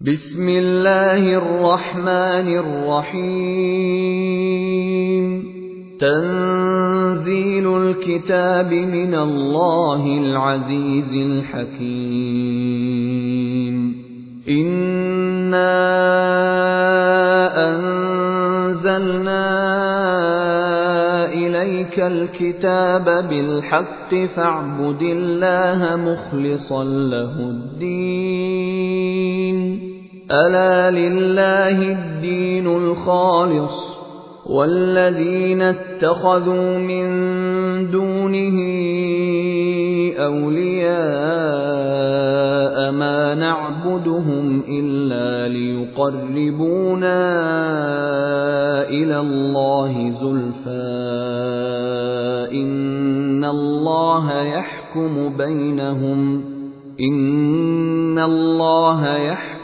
بسم الله الرحمن الرحيم. تنزيل الكتاب من الله العزيز الحكيم. إنا أنزلنا إليك الكتاب بالحق فاعبد الله مخلصا له الدين. ألا لله الدين الخالص والذين اتخذوا من دونه أولياء ما نعبدهم إلا ليقربونا إلى الله زلفى إن الله يحكم بينهم إن الله يحكم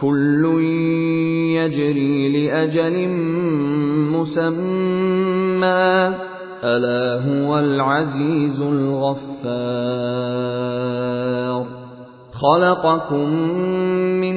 كل يجري لاجل مسمى الا هو العزيز الغفار خلقكم من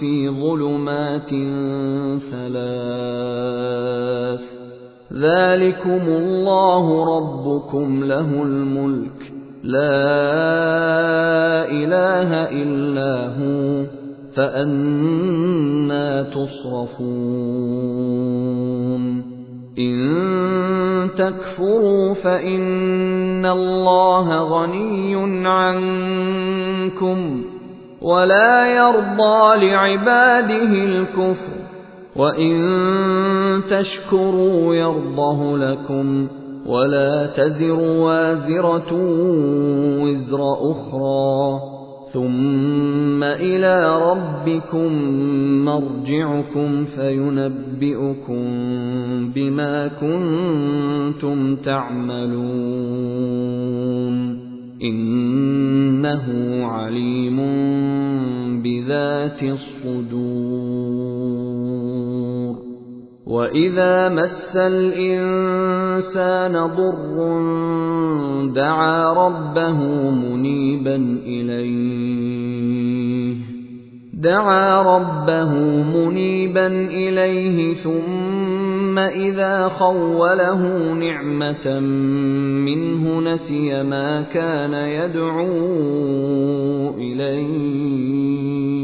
في ظلمات ثلاث. ذلكم الله ربكم له الملك. لا إله إلا هو فأنا تصرفون. إن تكفروا فإن الله غني عنكم. ولا يرضى لعباده الكفر وإن تشكروا يرضه لكم ولا تزر وازرة وزر أخرى ثم إلى ربكم مرجعكم فينبئكم بما كنتم تعملون انه عليم بذات الصدور. وإذا مس الإنسان ضر دعا ربه منيبا إليه. دعا ربه منيبا إليه ثم إذا خوله نعمة منه نسي ما كان يدعو إليه.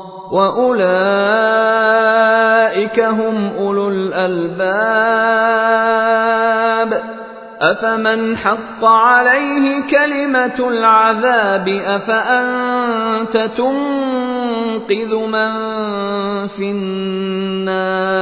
واولئك هم اولو الالباب افمن حق عليه كلمه العذاب افانت تنقذ من في النار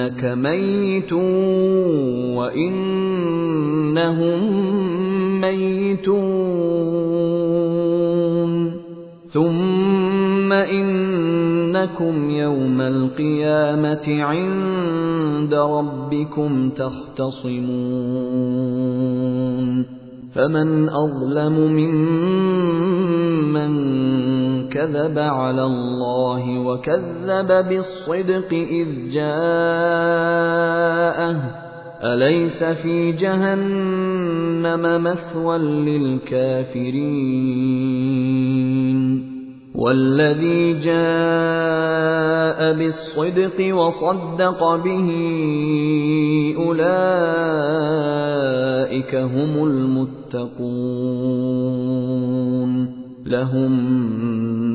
إنك ميت وإنهم ميتون. ثم إنكم يوم القيامة عند ربكم تختصمون. فمن أظلم ممن كذب على الله وكذب بالصدق إذ جاءه. أليس في جهنم مثوى للكافرين؟ والذي جاء بالصدق وصدق به أولئك هم المتقون. لهم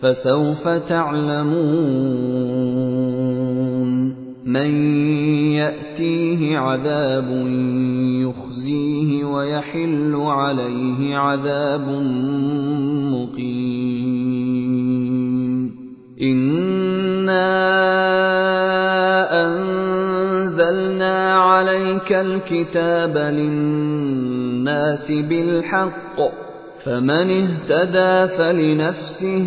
فسوف تعلمون من يأتيه عذاب يخزيه ويحل عليه عذاب مقيم. إنا أنزلنا عليك الكتاب للناس بالحق فمن اهتدى فلنفسه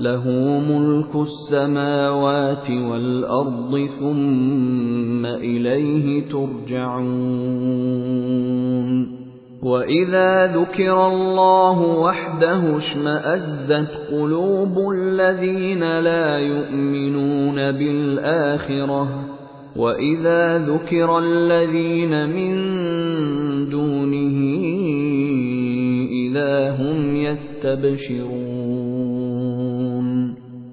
له ملك السماوات والأرض ثم إليه ترجعون. وإذا ذكر الله وحده اشمأزت قلوب الذين لا يؤمنون بالآخرة. وإذا ذكر الذين من دونه إِذَا هُمْ يَسْتَبْشِرُونَ.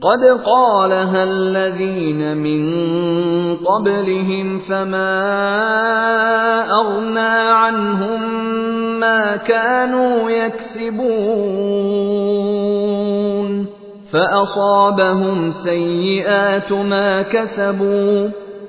قد قالها الذين من قبلهم فما اغنى عنهم ما كانوا يكسبون فاصابهم سيئات ما كسبوا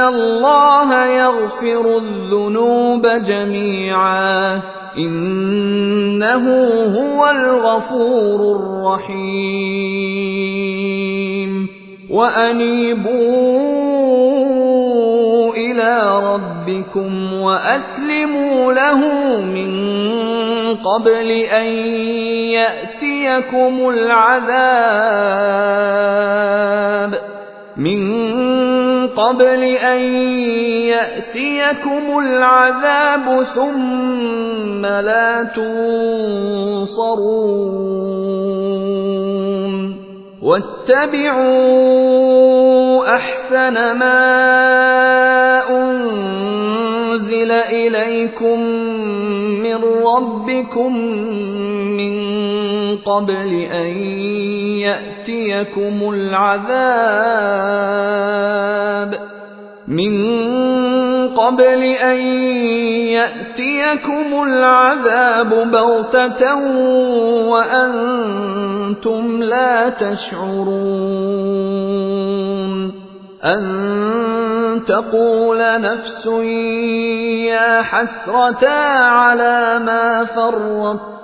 الله يغفر الذنوب جميعا إنه هو الغفور الرحيم وأنيبوا إلى ربكم وأسلموا له من قبل أن يأتيكم العذاب من قبل أن يأتيكم العذاب ثم لا تنصرون. واتبعوا أحسن ما أنزل إليكم من ربكم من قبل أن يأتيكم العذاب. من قبل أن يأتيكم العذاب بغتة وأنتم لا تشعرون. أن تقول نفس يا حسرتا على ما فرطت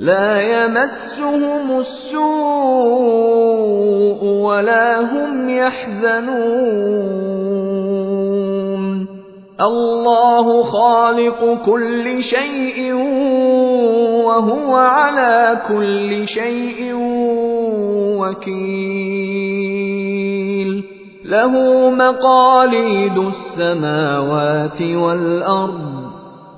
لا يمسهم السوء ولا هم يحزنون. الله خالق كل شيء وهو على كل شيء وكيل. له مقاليد السماوات والأرض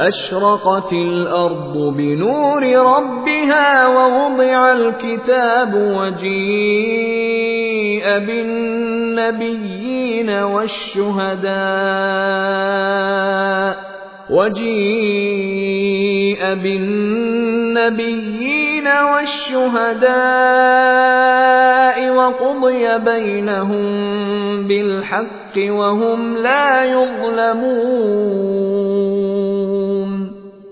وأشرقت الأرض بنور ربها ووضع الكتاب وجيء بالنبيين والشهداء وجيء بالنبيين والشهداء وقضي بينهم بالحق وهم لا يظلمون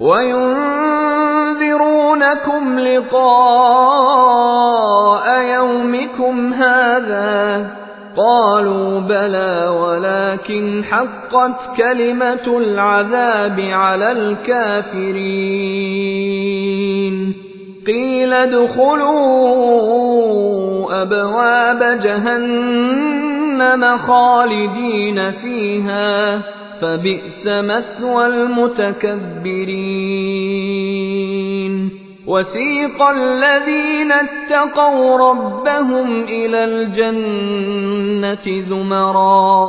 وينذرونكم لقاء يومكم هذا قالوا بلى ولكن حقت كلمة العذاب على الكافرين. قيل ادخلوا أبواب جهنم خالدين فيها. فبئس مثوى المتكبرين. وسيق الذين اتقوا ربهم إلى الجنة زمرا.